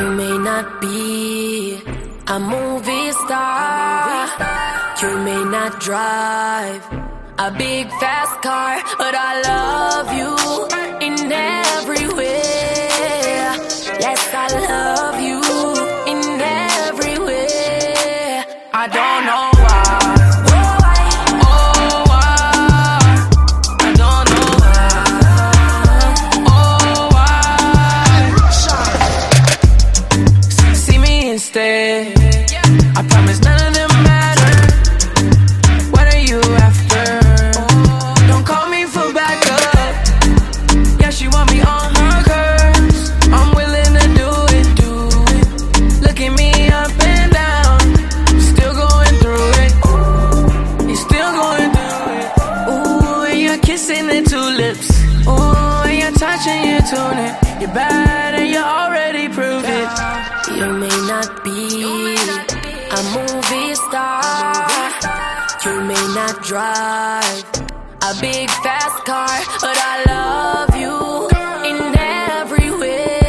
You may not be a movie star. You may not drive a big fast car, but I love you in every way. Yes, instead. I promise none of them matter. What are you after? Don't call me for backup. Yeah, she want me on her curves. I'm willing to do it, do it. Look at me up and down. Still going through it. You're still going through it. Ooh, and you're kissing the tulips. Ooh, and you're touching your tunic. You're bad Not drive a big fast car, but I love you in every way.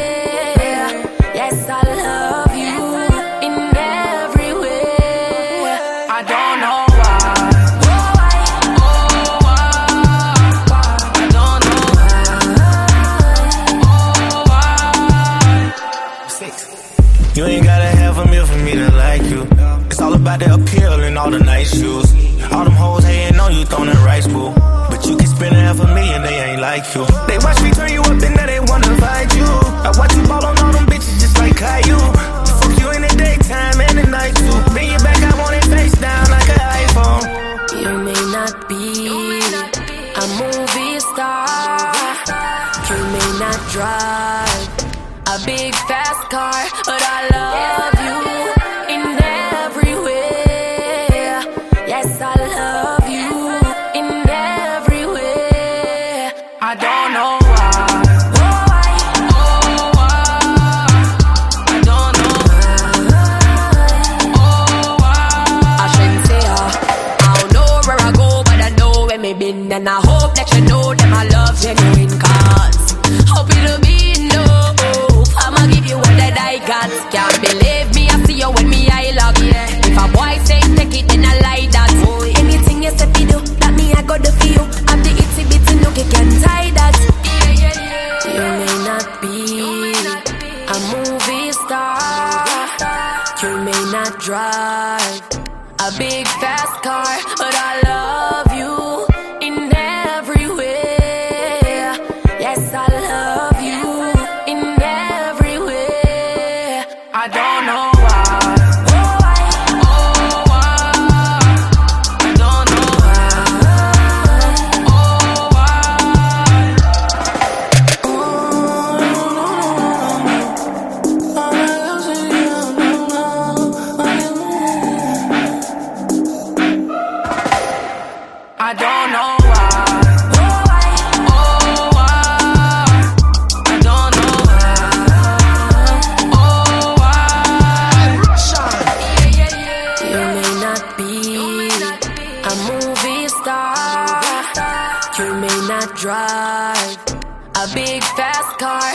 Yes, I love you in every way. I don't know why. Why? I don't know why. Why? You ain't gotta have a meal for me to like you. It's all about the appeal and all the nice shoes. Like you. They watch me turn you up and now they wanna fight you. I watch you ball on all them bitches just like Caillou. Fuck you in the daytime and the night too. Bring you back, I want it face down like an iPhone. You may not be a movie star. You may not drive a big fast car, but I love where and I hope that you know that my love genuine. Cause hope it'll be enough. I'ma give you all that I got. Can't believe me, I see you when me I love yeah. If a boy say take it, then I like that. Anything you say fi do, that me I go do for you. I'm the itty bitty no you can tie that. You may not be a movie star. You may not drive a big fast car, but I love drive. A big fast car,